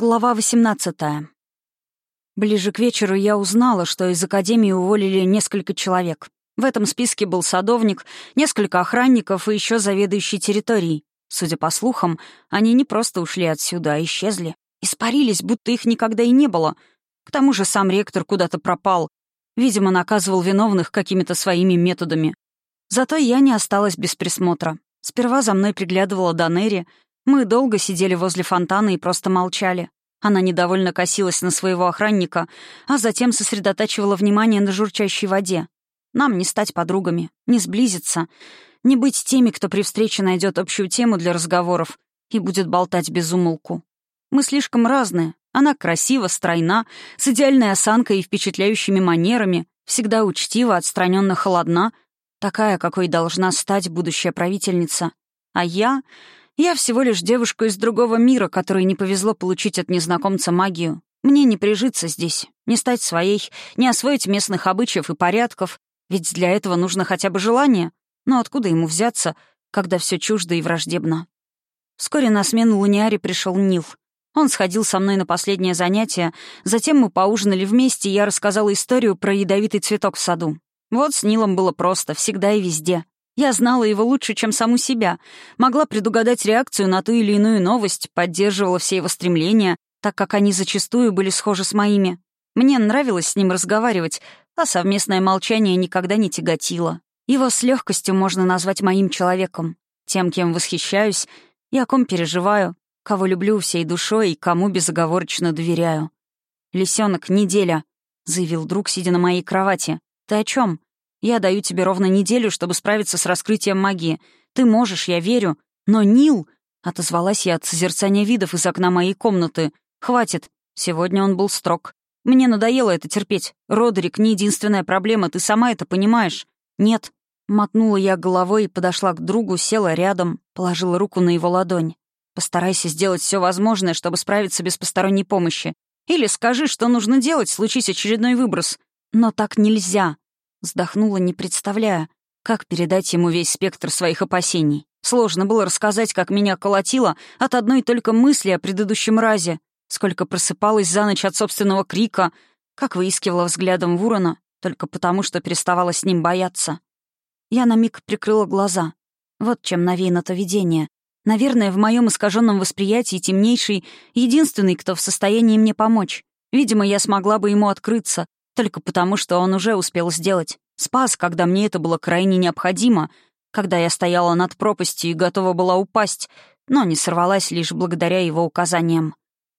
Глава 18. Ближе к вечеру я узнала, что из академии уволили несколько человек. В этом списке был садовник, несколько охранников и еще заведующий территорией. Судя по слухам, они не просто ушли отсюда, а исчезли. Испарились, будто их никогда и не было. К тому же сам ректор куда-то пропал. Видимо, наказывал виновных какими-то своими методами. Зато я не осталась без присмотра. Сперва за мной приглядывала Данери, мы долго сидели возле фонтана и просто молчали. Она недовольно косилась на своего охранника, а затем сосредотачивала внимание на журчащей воде. Нам не стать подругами, не сблизиться, не быть теми, кто при встрече найдет общую тему для разговоров и будет болтать без умолку. Мы слишком разные. Она красива, стройна, с идеальной осанкой и впечатляющими манерами, всегда учтива, отстраненно холодна, такая, какой должна стать будущая правительница. А я я всего лишь девушка из другого мира, которой не повезло получить от незнакомца магию. Мне не прижиться здесь, не стать своей, не освоить местных обычаев и порядков, ведь для этого нужно хотя бы желание. Но откуда ему взяться, когда все чуждо и враждебно? Вскоре на смену Луниаре пришел Нил. Он сходил со мной на последнее занятие, затем мы поужинали вместе, и я рассказала историю про ядовитый цветок в саду. Вот с Нилом было просто, всегда и везде. Я знала его лучше, чем саму себя, могла предугадать реакцию на ту или иную новость, поддерживала все его стремления, так как они зачастую были схожи с моими. Мне нравилось с ним разговаривать, а совместное молчание никогда не тяготило. Его с легкостью можно назвать моим человеком, тем, кем восхищаюсь и о ком переживаю, кого люблю всей душой и кому безоговорочно доверяю. «Лисёнок, неделя», — заявил друг, сидя на моей кровати. «Ты о чем? Я даю тебе ровно неделю, чтобы справиться с раскрытием магии. Ты можешь, я верю. Но Нил...» — отозвалась я от созерцания видов из окна моей комнаты. «Хватит. Сегодня он был строг. Мне надоело это терпеть. Родерик — не единственная проблема, ты сама это понимаешь?» «Нет». Мотнула я головой и подошла к другу, села рядом, положила руку на его ладонь. «Постарайся сделать все возможное, чтобы справиться без посторонней помощи. Или скажи, что нужно делать, случись очередной выброс. Но так нельзя. Вздохнула, не представляя, как передать ему весь спектр своих опасений. Сложно было рассказать, как меня колотило от одной только мысли о предыдущем разе, сколько просыпалась за ночь от собственного крика, как выискивала взглядом Вурона, только потому, что переставала с ним бояться. Я на миг прикрыла глаза. Вот чем навеяно то видение. Наверное, в моем искаженном восприятии темнейший — единственный, кто в состоянии мне помочь. Видимо, я смогла бы ему открыться, только потому, что он уже успел сделать. Спас, когда мне это было крайне необходимо, когда я стояла над пропастью и готова была упасть, но не сорвалась лишь благодаря его указаниям.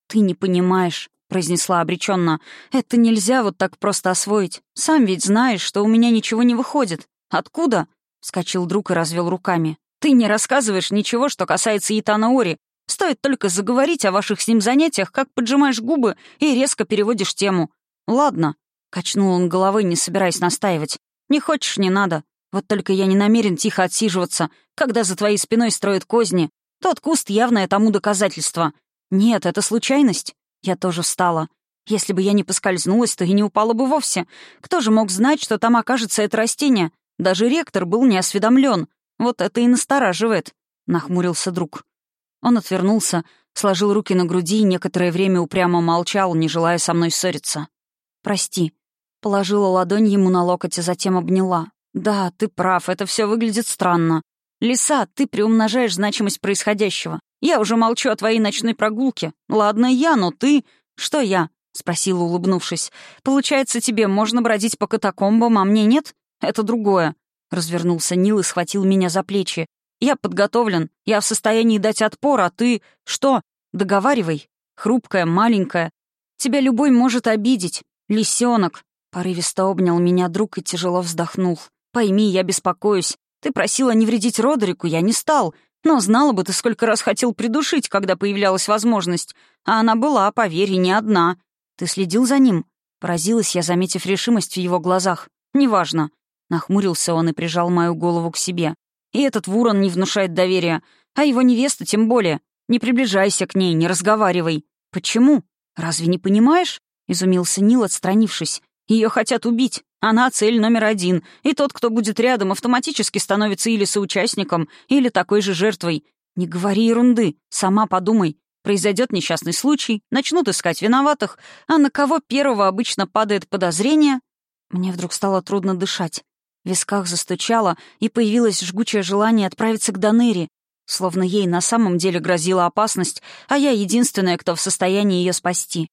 «Ты не понимаешь», — произнесла обреченно. «Это нельзя вот так просто освоить. Сам ведь знаешь, что у меня ничего не выходит. Откуда?» — вскочил друг и развел руками. «Ты не рассказываешь ничего, что касается Итана Ори. Стоит только заговорить о ваших с ним занятиях, как поджимаешь губы и резко переводишь тему. Ладно, Качнул он головой, не собираясь настаивать. «Не хочешь — не надо. Вот только я не намерен тихо отсиживаться, когда за твоей спиной строят козни. Тот куст — явное тому доказательство. Нет, это случайность. Я тоже встала. Если бы я не поскользнулась, то и не упала бы вовсе. Кто же мог знать, что там окажется это растение? Даже ректор был не осведомлен. Вот это и настораживает», — нахмурился друг. Он отвернулся, сложил руки на груди и некоторое время упрямо молчал, не желая со мной ссориться. «Прости», Положила ладонь ему на локоть, а затем обняла. «Да, ты прав, это все выглядит странно. Лиса, ты приумножаешь значимость происходящего. Я уже молчу о твоей ночной прогулке. Ладно, я, но ты... Что я?» — спросила, улыбнувшись. «Получается, тебе можно бродить по катакомбам, а мне нет? Это другое». Развернулся Нил и схватил меня за плечи. «Я подготовлен, я в состоянии дать отпор, а ты... Что? Договаривай. Хрупкая, маленькая. Тебя любой может обидеть. Лисенок. Порывисто обнял меня друг и тяжело вздохнул. «Пойми, я беспокоюсь. Ты просила не вредить Родерику, я не стал. Но знала бы ты, сколько раз хотел придушить, когда появлялась возможность. А она была, поверь, и не одна. Ты следил за ним?» Поразилась я, заметив решимость в его глазах. «Неважно». Нахмурился он и прижал мою голову к себе. «И этот Вурон не внушает доверия. А его невеста тем более. Не приближайся к ней, не разговаривай». «Почему? Разве не понимаешь?» — изумился Нил, отстранившись. Ее хотят убить. Она цель номер один. И тот, кто будет рядом, автоматически становится или соучастником, или такой же жертвой. Не говори ерунды. Сама подумай. Произойдет несчастный случай, начнут искать виноватых, а на кого первого обычно падает подозрение? Мне вдруг стало трудно дышать. В висках застучало, и появилось жгучее желание отправиться к Данере, словно ей на самом деле грозила опасность, а я единственная, кто в состоянии ее спасти.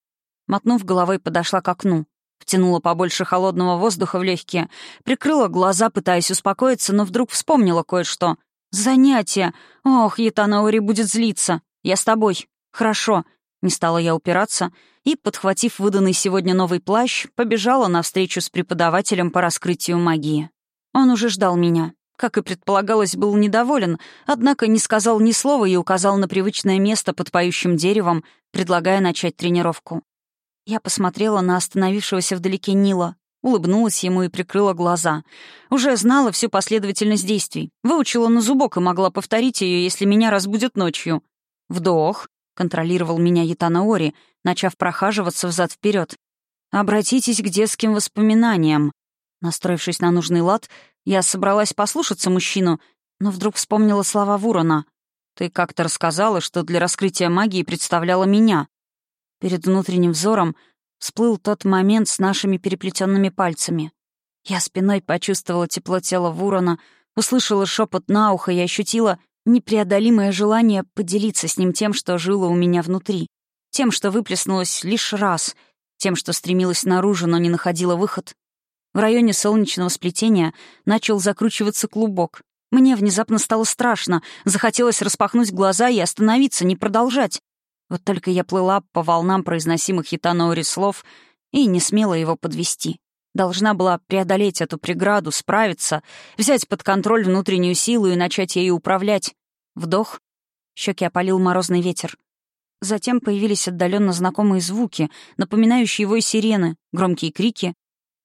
Мотнув головой, подошла к окну. Втянула побольше холодного воздуха в легкие, прикрыла глаза, пытаясь успокоиться, но вдруг вспомнила кое-что. «Занятие! Ох, Ятанаори будет злиться! Я с тобой! Хорошо!» Не стала я упираться и, подхватив выданный сегодня новый плащ, побежала на встречу с преподавателем по раскрытию магии. Он уже ждал меня. Как и предполагалось, был недоволен, однако не сказал ни слова и указал на привычное место под поющим деревом, предлагая начать тренировку. Я посмотрела на остановившегося вдалеке Нила, улыбнулась ему и прикрыла глаза. Уже знала всю последовательность действий. Выучила на зубок и могла повторить ее, если меня разбудят ночью. «Вдох», — контролировал меня Ятанаори, начав прохаживаться взад вперед. «Обратитесь к детским воспоминаниям». Настроившись на нужный лад, я собралась послушаться мужчину, но вдруг вспомнила слова Вурона. «Ты как-то рассказала, что для раскрытия магии представляла меня». Перед внутренним взором всплыл тот момент с нашими переплетенными пальцами. Я спиной почувствовала тепло тела Вурона, услышала шепот на ухо и ощутила непреодолимое желание поделиться с ним тем, что жило у меня внутри, тем, что выплеснулось лишь раз, тем, что стремилось наружу, но не находило выход. В районе солнечного сплетения начал закручиваться клубок. Мне внезапно стало страшно, захотелось распахнуть глаза и остановиться, не продолжать. Вот только я плыла по волнам произносимых Хитаноури слов и не смела его подвести. Должна была преодолеть эту преграду, справиться, взять под контроль внутреннюю силу и начать ею управлять. Вдох. Щеки опалил морозный ветер. Затем появились отдаленно знакомые звуки, напоминающие вой сирены, громкие крики.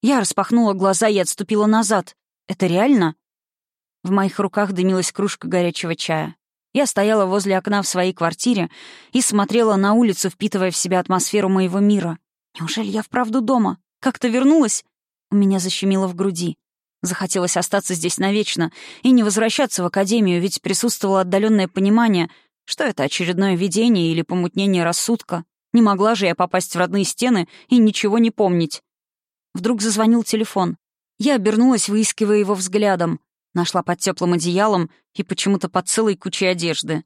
Я распахнула глаза и отступила назад. Это реально? В моих руках дымилась кружка горячего чая. Я стояла возле окна в своей квартире и смотрела на улицу, впитывая в себя атмосферу моего мира. Неужели я вправду дома? Как-то вернулась? У меня защемило в груди. Захотелось остаться здесь навечно и не возвращаться в академию, ведь присутствовало отдаленное понимание, что это очередное видение или помутнение рассудка. Не могла же я попасть в родные стены и ничего не помнить. Вдруг зазвонил телефон. Я обернулась, выискивая его взглядом. Нашла под теплым одеялом и почему-то под целой кучей одежды.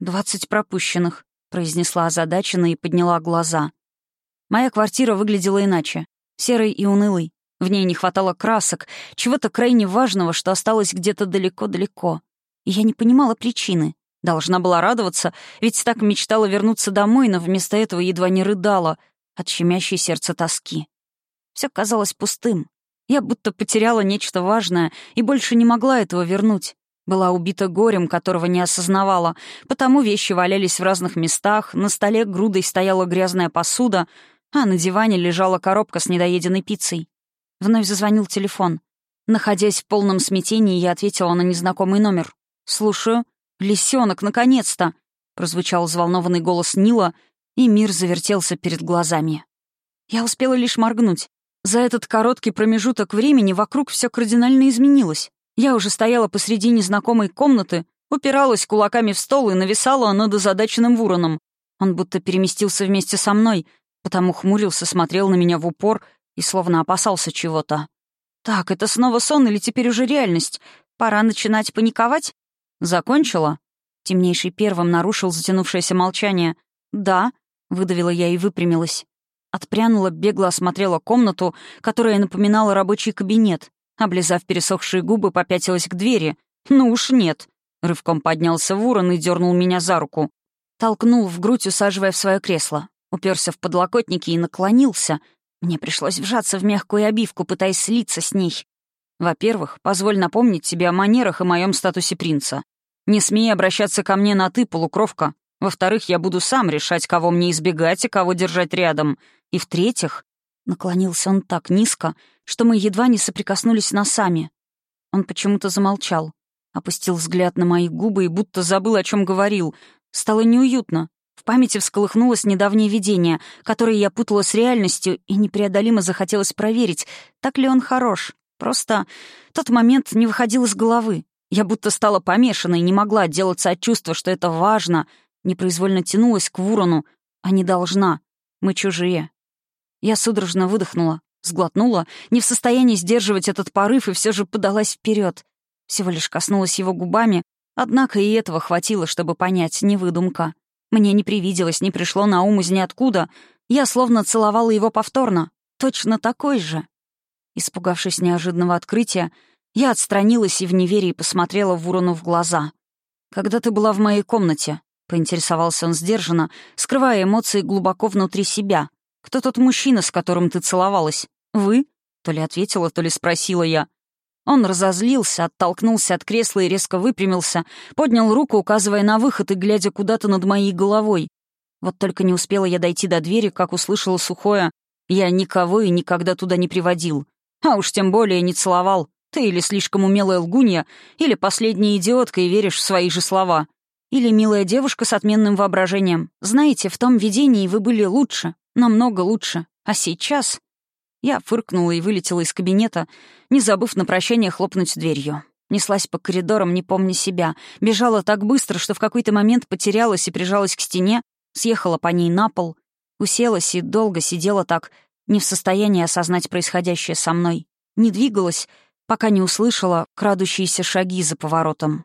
«Двадцать пропущенных», — произнесла озадаченно и подняла глаза. Моя квартира выглядела иначе. Серой и унылой. В ней не хватало красок, чего-то крайне важного, что осталось где-то далеко-далеко. И я не понимала причины. Должна была радоваться, ведь так мечтала вернуться домой, но вместо этого едва не рыдала от щемящей сердца тоски. Все казалось пустым, я будто потеряла нечто важное и больше не могла этого вернуть. Была убита горем, которого не осознавала, потому вещи валялись в разных местах, на столе грудой стояла грязная посуда, а на диване лежала коробка с недоеденной пиццей. Вновь зазвонил телефон. Находясь в полном смятении, я ответила на незнакомый номер. «Слушаю. Лисенок, наконец-то!» — прозвучал взволнованный голос Нила, и мир завертелся перед глазами. Я успела лишь моргнуть. За этот короткий промежуток времени вокруг все кардинально изменилось. Я уже стояла посреди незнакомой комнаты, упиралась кулаками в стол и нависала над озадаченным вороном. Он будто переместился вместе со мной, потому хмурился, смотрел на меня в упор и словно опасался чего-то. «Так, это снова сон или теперь уже реальность? Пора начинать паниковать?» «Закончила?» Темнейший первым нарушил затянувшееся молчание. «Да», — выдавила я и выпрямилась. Отпрянула, бегло осмотрела комнату, которая напоминала рабочий кабинет. Облизав пересохшие губы, попятилась к двери. «Ну уж нет». Рывком поднялся ворон и дернул меня за руку. Толкнул в грудь, усаживая в свое кресло. Уперся в подлокотники и наклонился. Мне пришлось вжаться в мягкую обивку, пытаясь слиться с ней. Во-первых, позволь напомнить тебе о манерах и моем статусе принца. Не смей обращаться ко мне на «ты», полукровка. Во-вторых, я буду сам решать, кого мне избегать и кого держать рядом. И в-третьих, наклонился он так низко, что мы едва не соприкоснулись носами. Он почему-то замолчал, опустил взгляд на мои губы и будто забыл, о чем говорил. Стало неуютно. В памяти всколыхнулось недавнее видение, которое я путала с реальностью, и непреодолимо захотелось проверить, так ли он хорош. Просто тот момент не выходил из головы. Я будто стала помешанной не могла отделаться от чувства, что это важно, Непроизвольно тянулась к Вурону, а не должна. Мы чужие. Я судорожно выдохнула, сглотнула, не в состоянии сдерживать этот порыв и все же подалась вперед. Всего лишь коснулась его губами, однако и этого хватило, чтобы понять, не выдумка. Мне не привиделось, не пришло на ум из ниоткуда. Я словно целовала его повторно. Точно такой же. Испугавшись неожиданного открытия, я отстранилась и в неверии посмотрела Вурону в глаза. «Когда ты была в моей комнате?» — поинтересовался он сдержанно, скрывая эмоции глубоко внутри себя. «Кто тот мужчина, с которым ты целовалась? Вы?» — то ли ответила, то ли спросила я. Он разозлился, оттолкнулся от кресла и резко выпрямился, поднял руку, указывая на выход и глядя куда-то над моей головой. Вот только не успела я дойти до двери, как услышала сухое «Я никого и никогда туда не приводил. А уж тем более не целовал. Ты или слишком умелая лгунья, или последняя идиотка и веришь в свои же слова. Или милая девушка с отменным воображением. Знаете, в том видении вы были лучше, намного лучше. А сейчас... Я фыркнула и вылетела из кабинета, не забыв на прощание хлопнуть дверью. Неслась по коридорам, не помня себя. Бежала так быстро, что в какой-то момент потерялась и прижалась к стене, съехала по ней на пол, уселась и долго сидела так, не в состоянии осознать происходящее со мной. Не двигалась, пока не услышала крадущиеся шаги за поворотом.